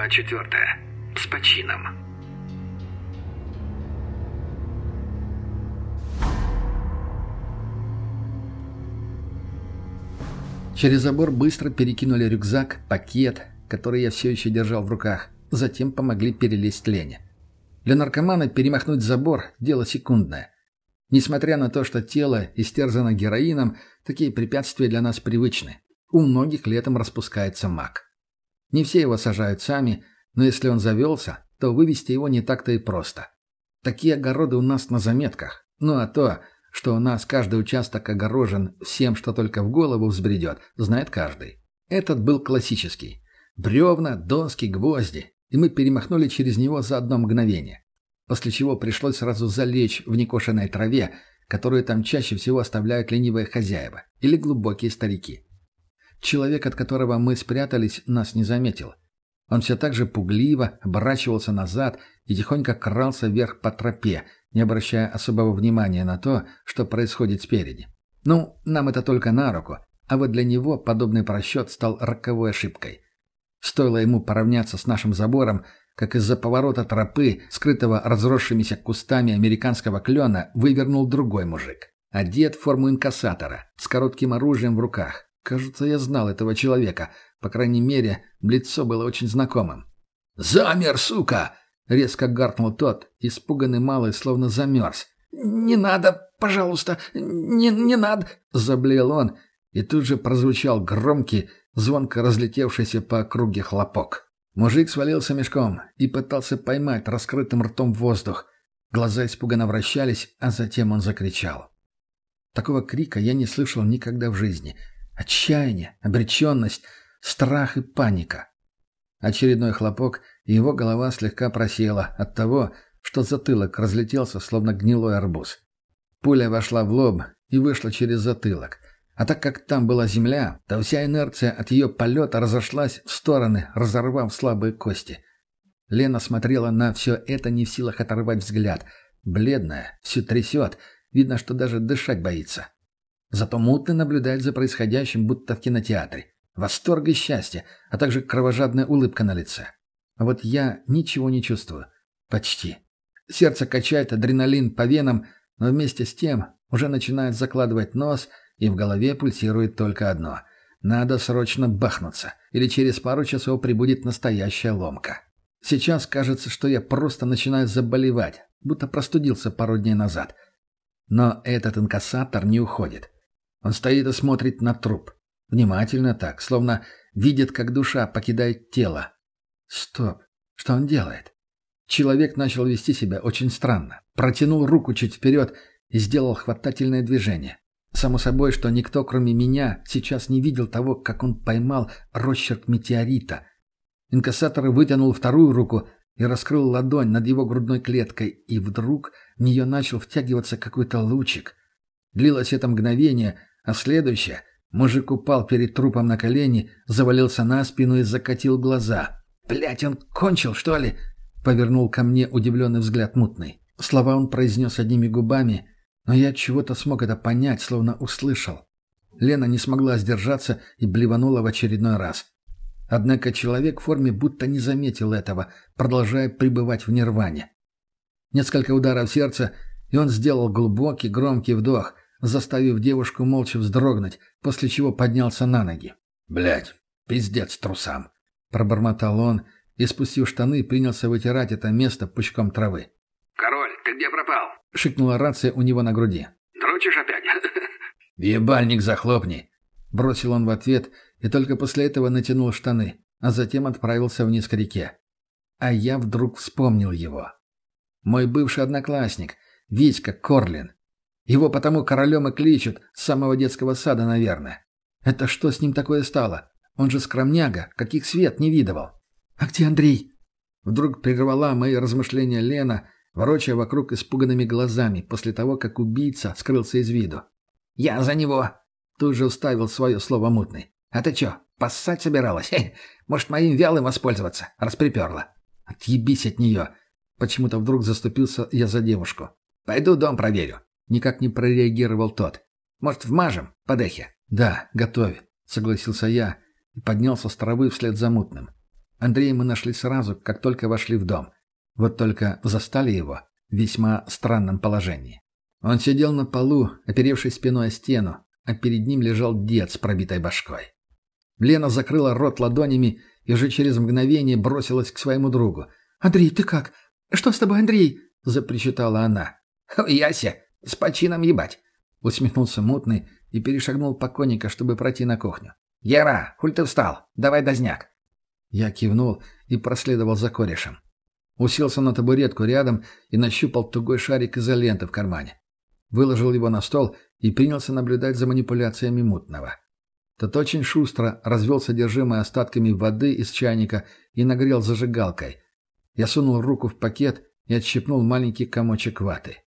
Глава четвертая. С почином. Через забор быстро перекинули рюкзак, пакет, который я все еще держал в руках. Затем помогли перелезть Лене. Для наркомана перемахнуть забор – дело секундное. Несмотря на то, что тело истерзано героином, такие препятствия для нас привычны. У многих летом распускается мак. Не все его сажают сами, но если он завелся, то вывести его не так-то и просто. Такие огороды у нас на заметках. Ну а то, что у нас каждый участок огорожен всем, что только в голову взбредет, знает каждый. Этот был классический. Бревна, доски, гвозди. И мы перемахнули через него за одно мгновение. После чего пришлось сразу залечь в некошенной траве, которую там чаще всего оставляют ленивые хозяева или глубокие старики. Человек, от которого мы спрятались, нас не заметил. Он все так же пугливо оборачивался назад и тихонько крался вверх по тропе, не обращая особого внимания на то, что происходит спереди. Ну, нам это только на руку, а вот для него подобный просчет стал роковой ошибкой. Стоило ему поравняться с нашим забором, как из-за поворота тропы, скрытого разросшимися кустами американского клена, вывернул другой мужик. Одет в форму инкассатора, с коротким оружием в руках. Кажется, я знал этого человека. По крайней мере, лицо было очень знакомым. «Замер, сука!» — резко гаркнул тот, испуганный малый, словно замерз. «Не надо, пожалуйста, не, не надо!» — заблеял он, и тут же прозвучал громкий, звонко разлетевшийся по округе хлопок. Мужик свалился мешком и пытался поймать раскрытым ртом воздух. Глаза испуганно вращались, а затем он закричал. Такого крика я не слышал никогда в жизни — Отчаяние, обреченность, страх и паника. Очередной хлопок, и его голова слегка просела от того, что затылок разлетелся, словно гнилой арбуз. Пуля вошла в лоб и вышла через затылок. А так как там была земля, то вся инерция от ее полета разошлась в стороны, разорвав слабые кости. Лена смотрела на все это не в силах оторвать взгляд. Бледная, все трясет, видно, что даже дышать боится. Зато мутно наблюдает за происходящим, будто в кинотеатре. Восторг и счастье, а также кровожадная улыбка на лице. А вот я ничего не чувствую. Почти. Сердце качает адреналин по венам, но вместе с тем уже начинает закладывать нос, и в голове пульсирует только одно. Надо срочно бахнуться, или через пару часов прибудет настоящая ломка. Сейчас кажется, что я просто начинаю заболевать, будто простудился пару дней назад. Но этот инкассатор не уходит. Он стоит и смотрит на труп. Внимательно так, словно видит, как душа покидает тело. Стоп. Что он делает? Человек начал вести себя очень странно. Протянул руку чуть вперед и сделал хватательное движение. Само собой, что никто, кроме меня, сейчас не видел того, как он поймал росчерк метеорита. Инкассатор вытянул вторую руку и раскрыл ладонь над его грудной клеткой, и вдруг в нее начал втягиваться какой-то лучик. Длилось это мгновение, а следующее мужик упал перед трупом на колени, завалился на спину и закатил глаза. «Блядь, он кончил, что ли?» — повернул ко мне удивленный взгляд мутный. Слова он произнес одними губами, но я чего-то смог это понять, словно услышал. Лена не смогла сдержаться и блеванула в очередной раз. Однако человек в форме будто не заметил этого, продолжая пребывать в нирване. Несколько ударов сердца, и он сделал глубокий, громкий вдох, заставив девушку молча вздрогнуть, после чего поднялся на ноги. Блять, пиздец трусам!» — пробормотал он и, спустив штаны, принялся вытирать это место пучком травы. «Король, ты где пропал?» — шикнула рация у него на груди. «Дрочишь опять?» «Ебальник захлопни!» — бросил он в ответ и только после этого натянул штаны, а затем отправился вниз к реке. А я вдруг вспомнил его. Мой бывший одноклассник, Витька Корлин, его потому королем и кличут, с самого детского сада, наверное. Это что с ним такое стало? Он же скромняга, каких свет не видывал. «А где Андрей?» Вдруг прервала мои размышления Лена, ворочая вокруг испуганными глазами после того, как убийца скрылся из виду. «Я за него!» Тут же уставил свое слово мутный. «А ты чё, поссать собиралась? Хе, может, моим вялым воспользоваться?» Расприперла. «Отъебись от нее!» Почему-то вдруг заступился я за девушку. «Пойду дом проверю. Никак не прореагировал тот. «Может, вмажем, по дехе?» «Да, готовь», — согласился я и поднялся с травы вслед за мутным. Андрея мы нашли сразу, как только вошли в дом. Вот только застали его в весьма странном положении. Он сидел на полу, оперевшись спиной о стену, а перед ним лежал дед с пробитой башкой. Лена закрыла рот ладонями и уже через мгновение бросилась к своему другу. «Андрей, ты как? Что с тобой, Андрей?» – запричитала она. «Яся, с почином ебать!» – усмехнулся мутный и перешагнул покойника, чтобы пройти на кухню. «Яра, хуль ты встал? Давай дозняк!» Я кивнул и проследовал за корешем. Уселся на табуретку рядом и нащупал тугой шарик изоленты в кармане. Выложил его на стол и принялся наблюдать за манипуляциями мутного. Тот очень шустро развел содержимое остатками воды из чайника и нагрел зажигалкой. Я сунул руку в пакет и отщипнул маленький комочек ваты.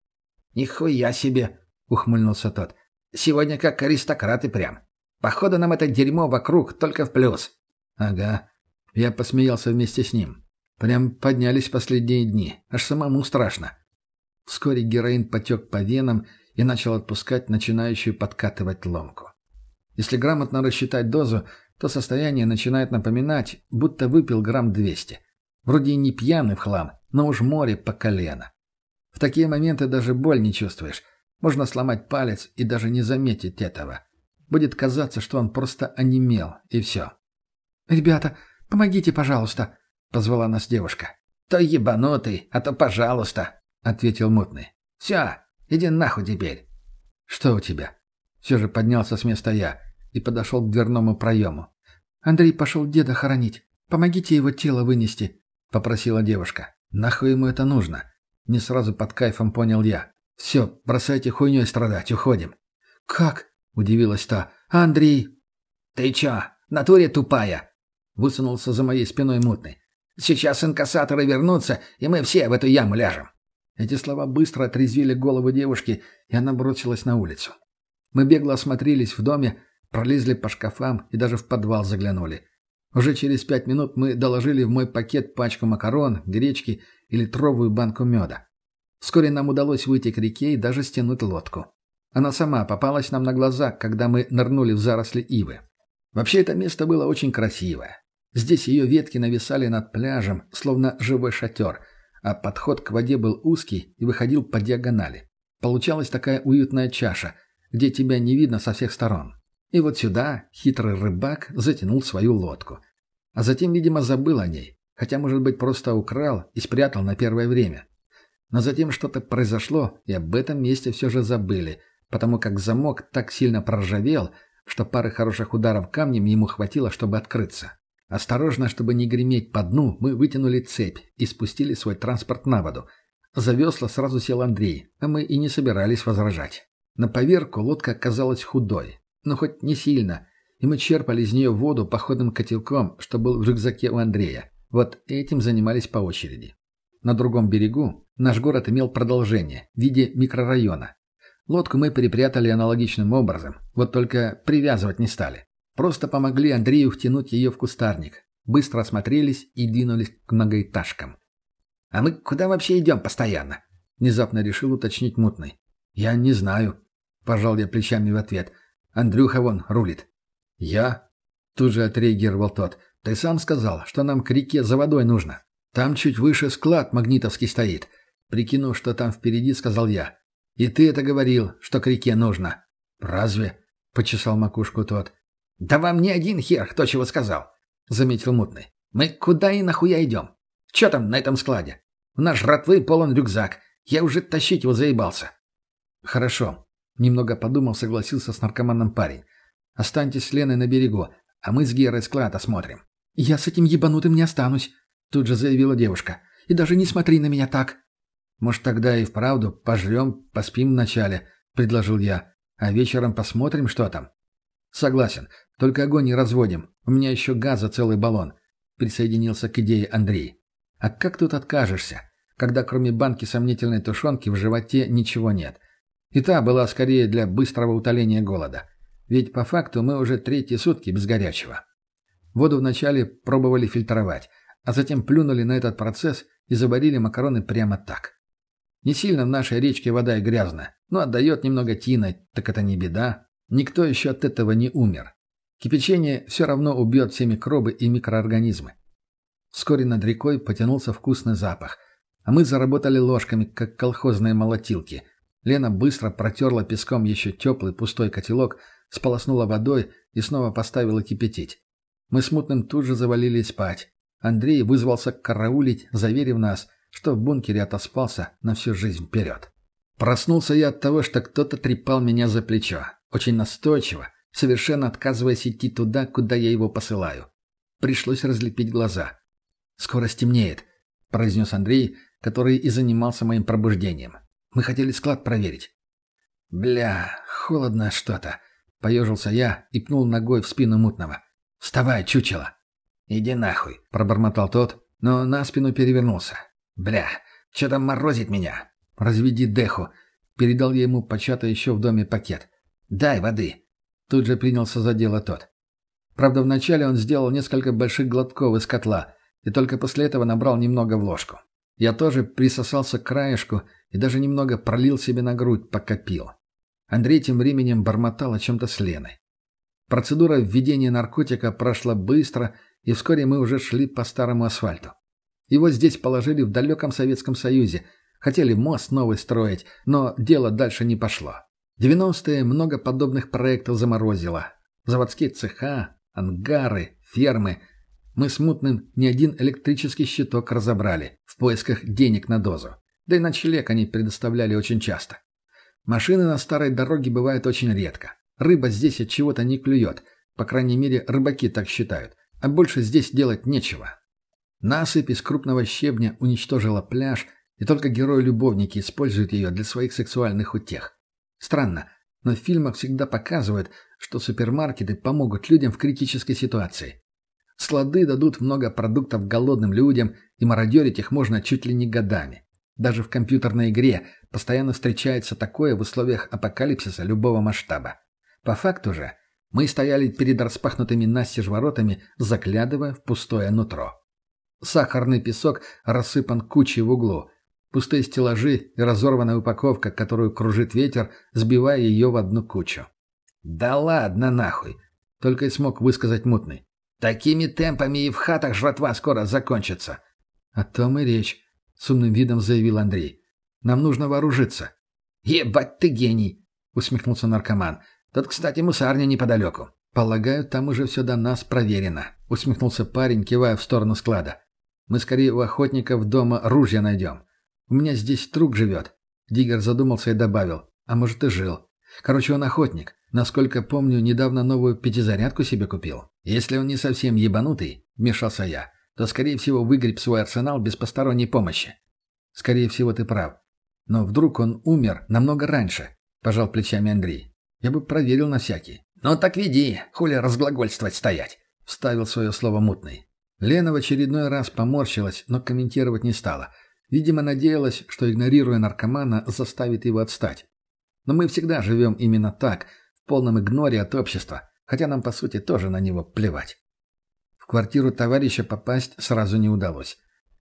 «Нихуя себе!» — ухмыльнулся тот. «Сегодня как аристократы прям. Походу нам это дерьмо вокруг только в плюс». «Ага». Я посмеялся вместе с ним. Прям поднялись последние дни. Аж самому страшно. Вскоре героин потек по венам и начал отпускать начинающую подкатывать ломку. Если грамотно рассчитать дозу, то состояние начинает напоминать, будто выпил грамм 200. Вроде и не пьяный в хлам, но уж море по колено. В такие моменты даже боль не чувствуешь. Можно сломать палец и даже не заметить этого. Будет казаться, что он просто онемел, и все. «Ребята, помогите, пожалуйста», — позвала нас девушка. «То ебанутый, а то пожалуйста», — ответил мутный. «Все, иди нахуй теперь». «Что у тебя?» Все же поднялся с места я и подошел к дверному проему. «Андрей пошел деда хоронить. Помогите его тело вынести», — попросила девушка. «Нахуй ему это нужно?» Не сразу под кайфом понял я. «Все, бросайте хуйней страдать, уходим». «Как?» — удивилась та. «А Андрей?» «Ты че, натуре тупая?» — высунулся за моей спиной мутный. «Сейчас инкассаторы вернутся, и мы все в эту яму ляжем». Эти слова быстро отрезвили голову девушки, и она бросилась на улицу. Мы бегло осмотрелись в доме, пролезли по шкафам и даже в подвал заглянули. Уже через пять минут мы доложили в мой пакет пачку макарон, гречки и литровую банку меда. Вскоре нам удалось выйти к реке и даже стянуть лодку. Она сама попалась нам на глаза, когда мы нырнули в заросли ивы. Вообще это место было очень красивое. Здесь ее ветки нависали над пляжем, словно живой шатер – а подход к воде был узкий и выходил по диагонали. Получалась такая уютная чаша, где тебя не видно со всех сторон. И вот сюда хитрый рыбак затянул свою лодку. А затем, видимо, забыл о ней, хотя, может быть, просто украл и спрятал на первое время. Но затем что-то произошло, и об этом месте все же забыли, потому как замок так сильно проржавел, что пары хороших ударов камнем ему хватило, чтобы открыться. Осторожно, чтобы не греметь по дну, мы вытянули цепь и спустили свой транспорт на воду. За весла сразу сел Андрей, а мы и не собирались возражать. На поверку лодка оказалась худой, но хоть не сильно, и мы черпали из нее воду походным котелком, что был в рюкзаке у Андрея. Вот этим занимались по очереди. На другом берегу наш город имел продолжение в виде микрорайона. Лодку мы перепрятали аналогичным образом, вот только привязывать не стали. Просто помогли Андрею втянуть ее в кустарник. Быстро осмотрелись и двинулись к многоэтажкам. «А мы куда вообще идем постоянно?» Внезапно решил уточнить мутный. «Я не знаю», — пожал я плечами в ответ. «Андрюха вон рулит». «Я?» — тут же отреагировал тот. «Ты сам сказал, что нам к реке за водой нужно. Там чуть выше склад магнитовский стоит». Прикинув, что там впереди, сказал я. «И ты это говорил, что к реке нужно». «Разве?» — почесал макушку тот. «Да вам не один хер, кто чего сказал», — заметил мутный. «Мы куда и нахуя идем? Че там на этом складе? У нас жратвы полон рюкзак. Я уже тащить его заебался». «Хорошо», — немного подумал, согласился с наркоманом парень. «Останьтесь с Леной на берегу, а мы с Герой склад осмотрим». «Я с этим ебанутым не останусь», — тут же заявила девушка. «И даже не смотри на меня так». «Может, тогда и вправду пожрем, поспим вначале», — предложил я. «А вечером посмотрим, что там». «Согласен. Только огонь не разводим. У меня еще газа целый баллон», — присоединился к идее Андрей. «А как тут откажешься, когда кроме банки сомнительной тушенки в животе ничего нет? И та была скорее для быстрого утоления голода. Ведь по факту мы уже третьи сутки без горячего». Воду вначале пробовали фильтровать, а затем плюнули на этот процесс и заварили макароны прямо так. Не сильно в нашей речке вода и грязная, но отдает немного тиной, так это не беда. Никто еще от этого не умер. Кипячение все равно убьет все микробы и микроорганизмы. Вскоре над рекой потянулся вкусный запах. А мы заработали ложками, как колхозные молотилки. Лена быстро протерла песком еще теплый пустой котелок, сполоснула водой и снова поставила кипятить. Мы с Мутным тут же завалились спать. Андрей вызвался караулить, заверив нас, что в бункере отоспался на всю жизнь вперед. Проснулся я от того, что кто-то трепал меня за плечо. Очень настойчиво, совершенно отказываясь идти туда, куда я его посылаю. Пришлось разлепить глаза. «Скоро стемнеет», — произнес Андрей, который и занимался моим пробуждением. «Мы хотели склад проверить». «Бля, холодно что-то», — поежился я и пнул ногой в спину мутного. «Вставай, чучело!» «Иди нахуй», — пробормотал тот, но на спину перевернулся. «Бля, что там морозит меня?» «Разведи деху», — передал я ему початый еще в доме пакет. «Дай воды». Тут же принялся за дело тот. Правда, вначале он сделал несколько больших глотков из котла и только после этого набрал немного в ложку. Я тоже присосался к краешку и даже немного пролил себе на грудь, пока пил. Андрей тем временем бормотал о чем-то с Леной. Процедура введения наркотика прошла быстро, и вскоре мы уже шли по старому асфальту. Его здесь положили в далеком Советском Союзе. Хотели мост новый строить, но дело дальше не пошло. 90-е много подобных проектов заморозило. Заводские цеха, ангары, фермы. Мы с Мутным ни один электрический щиток разобрали в поисках денег на дозу. Да и ночлег они предоставляли очень часто. Машины на старой дороге бывают очень редко. Рыба здесь от чего-то не клюет. По крайней мере, рыбаки так считают. А больше здесь делать нечего. Насыпь из крупного щебня уничтожила пляж, и только герои-любовники используют ее для своих сексуальных утех. Странно, но в фильмах всегда показывают, что супермаркеты помогут людям в критической ситуации. Склады дадут много продуктов голодным людям, и мародерить их можно чуть ли не годами. Даже в компьютерной игре постоянно встречается такое в условиях апокалипсиса любого масштаба. По факту же, мы стояли перед распахнутыми настежь воротами, заглядывая в пустое нутро. Сахарный песок рассыпан кучей в углу. Пустые стеллажи и разорванная упаковка, которую кружит ветер, сбивая ее в одну кучу. «Да ладно нахуй!» — только и смог высказать мутный. «Такими темпами и в хатах жратва скоро закончится!» «О том и речь», — с умным видом заявил Андрей. «Нам нужно вооружиться». «Ебать ты гений!» — усмехнулся наркоман. «Тут, кстати, мусарня неподалеку». «Полагаю, там уже все до нас проверено», — усмехнулся парень, кивая в сторону склада. Мы скорее у охотников дома ружья найдем. У меня здесь друг живет». Диггер задумался и добавил. «А может, и жил. Короче, он охотник. Насколько помню, недавно новую пятизарядку себе купил. Если он не совсем ебанутый, — вмешался я, — то, скорее всего, выгреб свой арсенал без посторонней помощи. Скорее всего, ты прав. Но вдруг он умер намного раньше, — пожал плечами Андрей. Я бы проверил на всякий. «Ну так веди, хули разглагольствовать стоять», — вставил свое слово мутный. Лена в очередной раз поморщилась, но комментировать не стала. Видимо, надеялась, что, игнорируя наркомана, заставит его отстать. Но мы всегда живем именно так, в полном игноре от общества, хотя нам, по сути, тоже на него плевать. В квартиру товарища попасть сразу не удалось.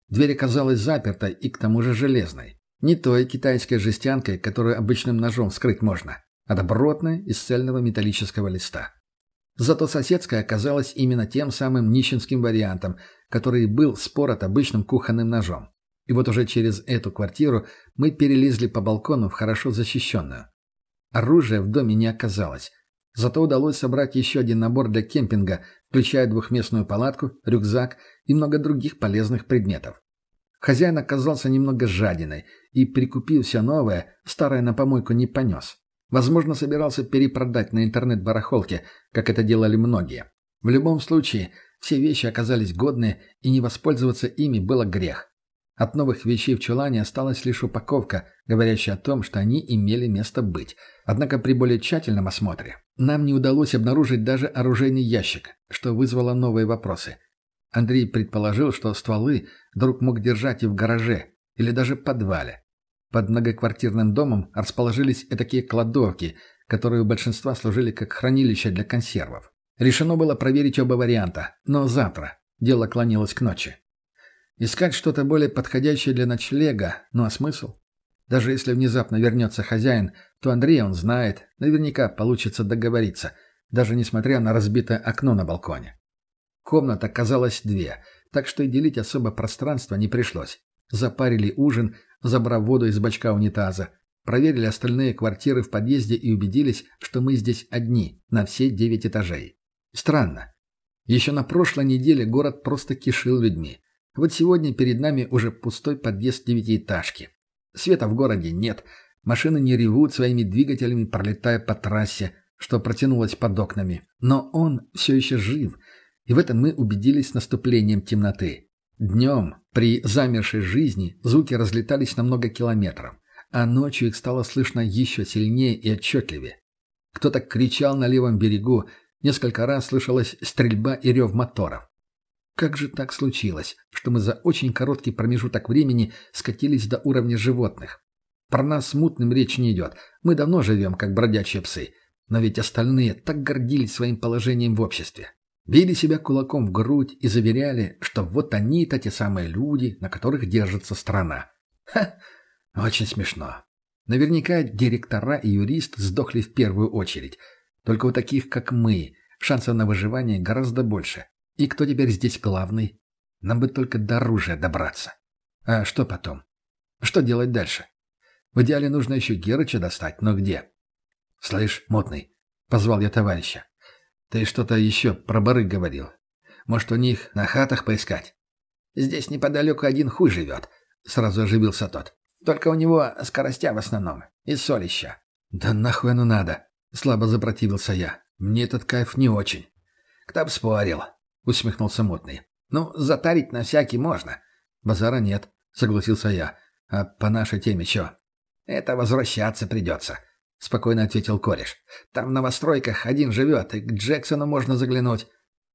Дверь оказалась запертой и к тому же железной. Не той китайской жестянкой, которую обычным ножом вскрыть можно, а добротной из цельного металлического листа. Зато соседская оказалась именно тем самым нищенским вариантом, который был спорот обычным кухонным ножом. И вот уже через эту квартиру мы перелезли по балкону в хорошо защищенную. Оружия в доме не оказалось. Зато удалось собрать еще один набор для кемпинга, включая двухместную палатку, рюкзак и много других полезных предметов. Хозяин оказался немного жадиной и, прикупив все новое, старое на помойку не понес. Возможно, собирался перепродать на интернет-барахолке, как это делали многие. В любом случае, все вещи оказались годные, и не воспользоваться ими было грех. От новых вещей в чулане осталась лишь упаковка, говорящая о том, что они имели место быть. Однако при более тщательном осмотре нам не удалось обнаружить даже оружейный ящик, что вызвало новые вопросы. Андрей предположил, что стволы друг мог держать и в гараже, или даже подвале. Под многоквартирным домом расположились и такие кладовки, которые у большинства служили как хранилище для консервов. Решено было проверить оба варианта, но завтра. Дело клонилось к ночи. Искать что-то более подходящее для ночлега, ну а смысл? Даже если внезапно вернется хозяин, то Андрей он знает, наверняка получится договориться, даже несмотря на разбитое окно на балконе. Комнат оказалось две, так что и делить особо пространство не пришлось. Запарили ужин, забрав воду из бачка унитаза, проверили остальные квартиры в подъезде и убедились, что мы здесь одни, на все девять этажей. Странно. Еще на прошлой неделе город просто кишил людьми. Вот сегодня перед нами уже пустой подъезд девятиэтажки. Света в городе нет, машины не ревут своими двигателями, пролетая по трассе, что протянулось под окнами. Но он все еще жив, и в этом мы убедились наступлением темноты. Днем, при замершей жизни, звуки разлетались на много километров, а ночью их стало слышно еще сильнее и отчетливее. Кто-то кричал на левом берегу, несколько раз слышалась стрельба и рев моторов. Как же так случилось, что мы за очень короткий промежуток времени скатились до уровня животных? Про нас смутным речь не идет. Мы давно живем, как бродячие псы. Но ведь остальные так гордились своим положением в обществе. Били себя кулаком в грудь и заверяли, что вот они-то те самые люди, на которых держится страна. Ха! Очень смешно. Наверняка директора и юрист сдохли в первую очередь. Только у таких, как мы, шансов на выживание гораздо больше. И кто теперь здесь главный? Нам бы только до оружия добраться. А что потом? Что делать дальше? В идеале нужно еще Герыча достать, но где? «Слышь, мутный», — позвал я товарища. «Ты что-то еще про барыг говорил. Может, у них на хатах поискать?» «Здесь неподалеку один хуй живет», — сразу оживился тот. «Только у него скоростя в основном. И солища». «Да нахуй оно надо?» — слабо запротивился я. «Мне этот кайф не очень». «Кто б спорил», — усмехнулся мутный. «Ну, затарить на всякий можно». «Базара нет», — согласился я. «А по нашей теме что?» «Это возвращаться придется», — спокойно ответил кореш. «Там в новостройках один живет, и к Джексону можно заглянуть.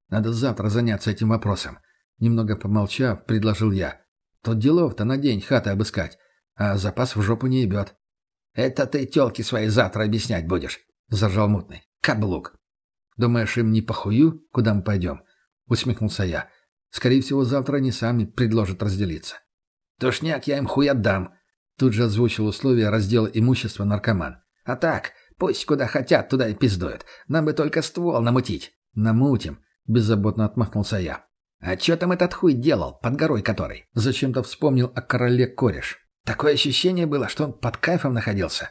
Надо завтра заняться этим вопросом». Немного помолчав, предложил я. «Тут делов-то на день хаты обыскать, а запас в жопу не ебет». «Это ты тёлки свои завтра объяснять будешь», — заржал мутный. «Каблук». «Думаешь, им не похую, куда мы пойдем?» — усмехнулся я. «Скорее всего, завтра они сами предложат разделиться». «Тушняк я им хуй отдам», — тут же озвучил условия раздела имущества наркоман. «А так, пусть куда хотят, туда и пиздуют. Нам бы только ствол намутить». «Намутим», — беззаботно отмахнулся я. «А чё там этот хуй делал, под горой который?» Зачем-то вспомнил о короле кореш. «Такое ощущение было, что он под кайфом находился».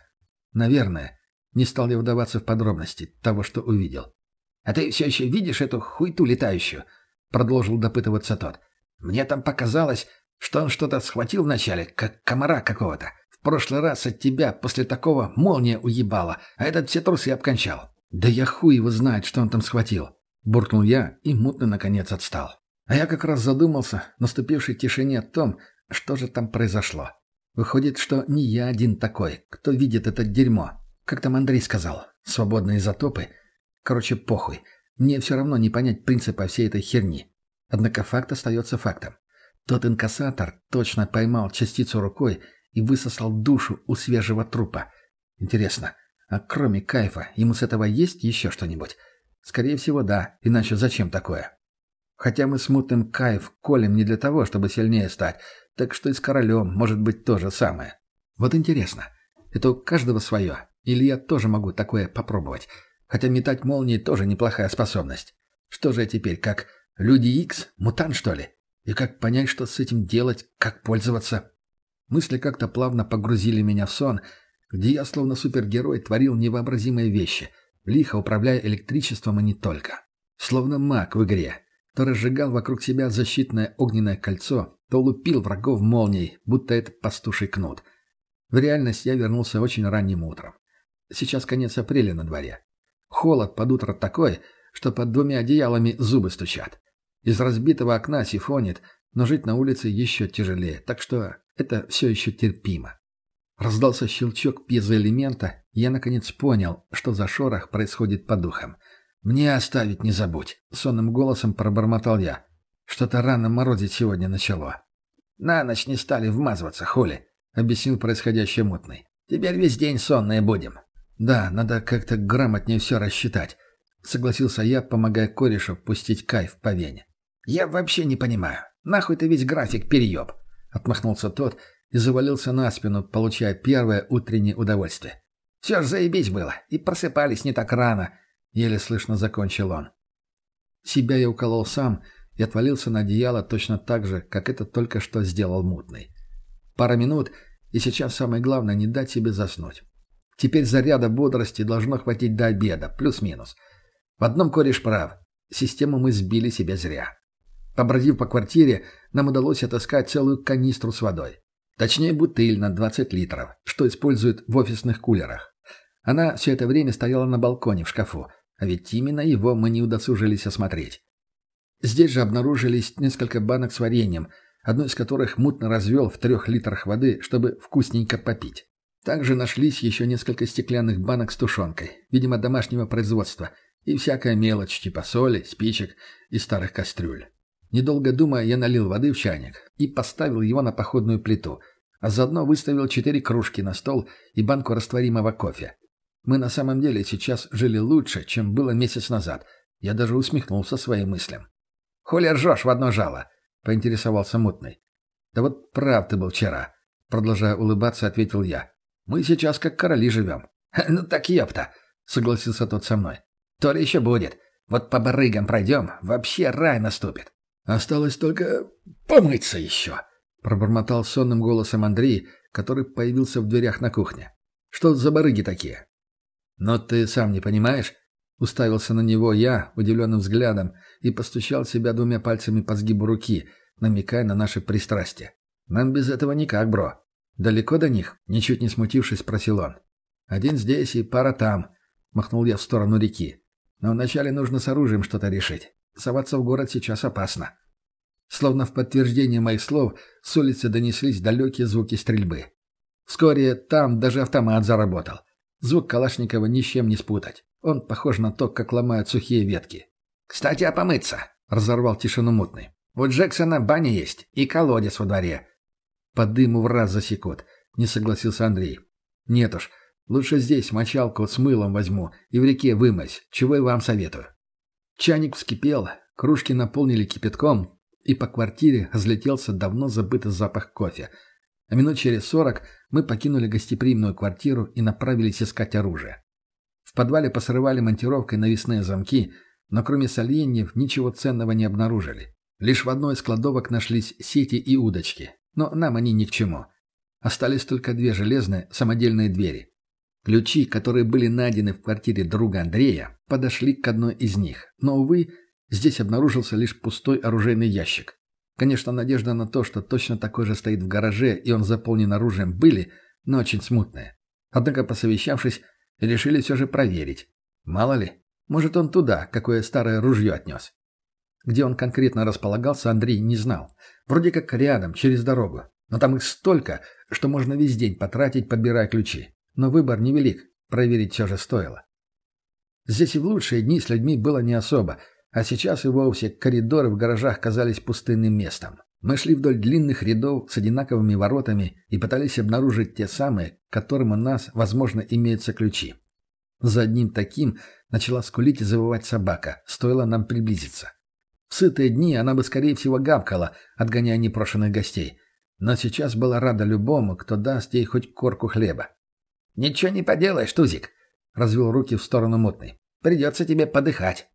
«Наверное». Не стал я вдаваться в подробности того, что увидел. «А ты все еще видишь эту хуйту летающую?» — продолжил допытываться тот. «Мне там показалось, что он что-то схватил вначале, как комара какого-то. Прошлый раз от тебя после такого молния уебала, а этот все трусы обкончал». «Да я хуй его знает, что он там схватил!» — буркнул я, и мутно наконец отстал. А я как раз задумался наступившей тишине о том, что же там произошло. Выходит, что не я один такой, кто видит это дерьмо. Как там Андрей сказал, свободные изотопы — Короче, похуй. Мне все равно не понять принципа всей этой херни. Однако факт остается фактом. Тот инкассатор точно поймал частицу рукой и высосал душу у свежего трупа. Интересно, а кроме кайфа, ему с этого есть еще что-нибудь? Скорее всего, да, иначе зачем такое? Хотя мы с мутным кайф колем не для того, чтобы сильнее стать, так что и с королем может быть то же самое. Вот интересно, это у каждого свое, или я тоже могу такое попробовать? Хотя метать молнии тоже неплохая способность. Что же я теперь, как Люди Икс? Мутант, что ли? И как понять, что с этим делать, как пользоваться? Мысли как-то плавно погрузили меня в сон, где я, словно супергерой, творил невообразимые вещи, лихо управляя электричеством и не только. Словно маг в игре, то разжигал вокруг себя защитное огненное кольцо, то лупил врагов молнией, будто это пастуший кнут. В реальность я вернулся очень ранним утром. Сейчас конец апреля на дворе. Холод под утро такой, что под двумя одеялами зубы стучат. Из разбитого окна сифонит, но жить на улице еще тяжелее, так что это все еще терпимо. Раздался щелчок пьезоэлемента, и я наконец понял, что за шорох происходит по духам. «Мне оставить не забудь», — сонным голосом пробормотал я. «Что-то рано морозить сегодня начало». «На ночь не стали вмазываться, хули», — объяснил происходящее мутный. «Теперь весь день сонные будем. «Да, надо как-то грамотнее все рассчитать», — согласился я, помогая корешу пустить кайф по вене. «Я вообще не понимаю. Нахуй ты весь график перееб?» — отмахнулся тот и завалился на спину, получая первое утреннее удовольствие. «Все ж заебись было, и просыпались не так рано», — еле слышно закончил он. Себя я уколол сам и отвалился на одеяло точно так же, как это только что сделал мутный. Пара минут, и сейчас самое главное не дать себе заснуть. Теперь заряда бодрости должно хватить до обеда, плюс-минус. В одном кореш прав. Систему мы сбили себе зря. Побродив по квартире, нам удалось отыскать целую канистру с водой. Точнее, бутыль на 20 литров, что используют в офисных кулерах. Она все это время стояла на балконе в шкафу, а ведь именно его мы не удосужились осмотреть. Здесь же обнаружились несколько банок с вареньем, одну из которых мутно развел в трех литрах воды, чтобы вкусненько попить. Также нашлись еще несколько стеклянных банок с тушенкой, видимо, домашнего производства, и всякая мелочь типа соли, спичек и старых кастрюль. Недолго думая, я налил воды в чайник и поставил его на походную плиту, а заодно выставил четыре кружки на стол и банку растворимого кофе. Мы на самом деле сейчас жили лучше, чем было месяц назад. Я даже усмехнулся своим мыслям. «Хули ржешь в одно жало?» — поинтересовался мутный. «Да вот прав ты был вчера», — продолжая улыбаться, ответил я. «Мы сейчас как короли живем». «Ну так ёпта», — согласился тот со мной. «То ли еще будет. Вот по барыгам пройдем, вообще рай наступит». «Осталось только помыться еще», — пробормотал сонным голосом Андрей, который появился в дверях на кухне. «Что за барыги такие?» «Но ты сам не понимаешь?» Уставился на него я удивленным взглядом и постучал себя двумя пальцами по сгибу руки, намекая на наше пристрастие. «Нам без этого никак, бро». «Далеко до них?» — ничуть не смутившись, спросил он. «Один здесь и пара там», — махнул я в сторону реки. «Но вначале нужно с оружием что-то решить. Соваться в город сейчас опасно». Словно в подтверждение моих слов, с улицы донеслись далекие звуки стрельбы. Вскоре там даже автомат заработал. Звук Калашникова ни с чем не спутать. Он похож на то, как ломают сухие ветки. «Кстати, а помыться?» — разорвал тишину мутный. «У Джексона баня есть и колодец во дворе». «По дыму в раз засекут», — не согласился Андрей. «Нет уж, лучше здесь мочалку с мылом возьму и в реке вымось, чего и вам советую». Чайник вскипел, кружки наполнили кипятком, и по квартире разлетелся давно забытый запах кофе. А минут через сорок мы покинули гостеприимную квартиру и направились искать оружие. В подвале посрывали монтировкой навесные замки, но кроме соленьев ничего ценного не обнаружили. Лишь в одной из кладовок нашлись сети и удочки, но нам они ни к чему. Остались только две железные самодельные двери. Ключи, которые были найдены в квартире друга Андрея, подошли к одной из них, но, увы, здесь обнаружился лишь пустой оружейный ящик. Конечно, надежда на то, что точно такой же стоит в гараже и он заполнен оружием, были, но очень смутные. Однако, посовещавшись, решили все же проверить. Мало ли, может он туда, какое старое ружье отнес. Где он конкретно располагался, Андрей не знал. Вроде как рядом, через дорогу. Но там их столько, что можно весь день потратить, подбирая ключи. Но выбор невелик, проверить все же стоило. Здесь и в лучшие дни с людьми было не особо, а сейчас и вовсе коридоры в гаражах казались пустынным местом. Мы шли вдоль длинных рядов с одинаковыми воротами и пытались обнаружить те самые, к которым у нас, возможно, имеются ключи. За одним таким начала скулить и завывать собака, стоило нам приблизиться. В сытые дни она бы, скорее всего, гавкала, отгоняя непрошенных гостей. Но сейчас была рада любому, кто даст ей хоть корку хлеба. «Ничего не поделаешь, Тузик!» — развел руки в сторону мутной. «Придется тебе подыхать».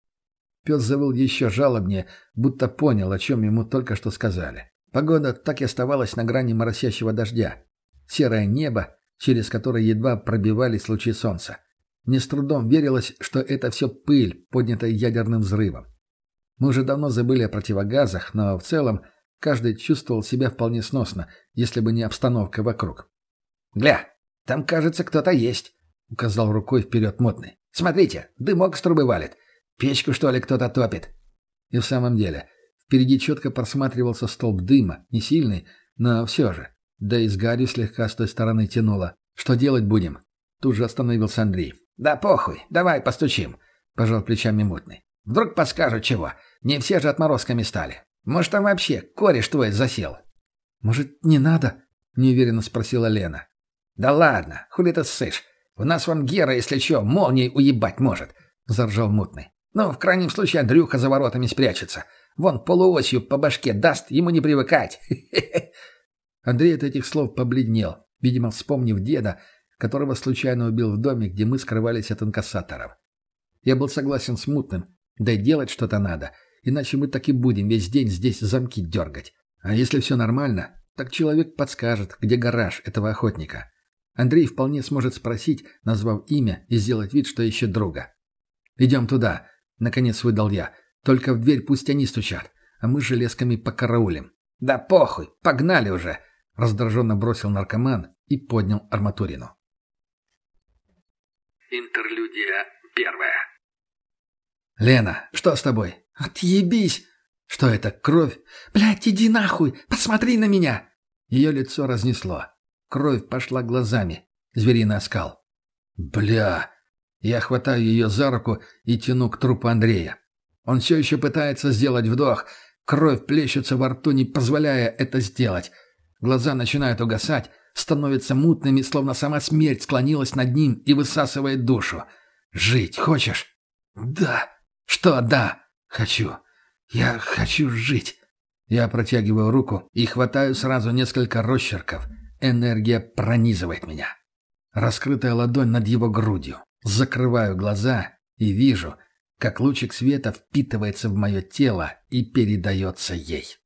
Пес завыл еще жалобнее, будто понял, о чем ему только что сказали. Погода так и оставалась на грани моросящего дождя. Серое небо, через которое едва пробивались лучи солнца. Мне с трудом верилось, что это все пыль, поднятая ядерным взрывом. Мы уже давно забыли о противогазах, но в целом каждый чувствовал себя вполне сносно, если бы не обстановка вокруг. «Гля, там, кажется, кто-то есть», — указал рукой вперед мутный. «Смотрите, дымок с трубы валит. Печку, что ли, кто-то топит?» И в самом деле, впереди четко просматривался столб дыма, не сильный, но все же. Да и с гарью слегка с той стороны тянуло. «Что делать будем?» Тут же остановился Андрей. «Да похуй, давай постучим», — пожал плечами мутный. «Вдруг подскажут чего. Не все же отморозками стали. Может, там вообще кореш твой засел?» «Может, не надо?» — неуверенно спросила Лена. «Да ладно, хули ты ссышь. У нас вон Гера, если что, молнией уебать может», — заржал мутный. Ну, в крайнем случае, Андрюха за воротами спрячется. Вон полуосью по башке даст, ему не привыкать. Андрей от этих слов побледнел, видимо, вспомнив деда, которого случайно убил в доме, где мы скрывались от инкассаторов. Я был согласен с мутным, да и делать что-то надо. иначе мы так и будем весь день здесь замки дергать. А если все нормально, так человек подскажет, где гараж этого охотника. Андрей вполне сможет спросить, назвав имя, и сделать вид, что ищет друга. «Идем туда», — наконец выдал я. «Только в дверь пусть они стучат, а мы железками покараулим». «Да похуй, погнали уже!» — раздраженно бросил наркоман и поднял арматурину. Интерлюдия первая. «Лена, что с тобой?» «Отъебись!» «Что это, кровь?» «Блядь, иди нахуй! Посмотри на меня!» Ее лицо разнесло. Кровь пошла глазами. Звериный оскал. «Бля!» Я хватаю ее за руку и тяну к трупу Андрея. Он все еще пытается сделать вдох. Кровь плещется во рту, не позволяя это сделать. Глаза начинают угасать, становятся мутными, словно сама смерть склонилась над ним и высасывает душу. «Жить хочешь?» «Да». «Что «да»?» «Хочу. Я хочу жить». Я протягиваю руку и хватаю сразу несколько росчерков. Энергия пронизывает меня. Раскрытая ладонь над его грудью. Закрываю глаза и вижу, как лучик света впитывается в мое тело и передается ей.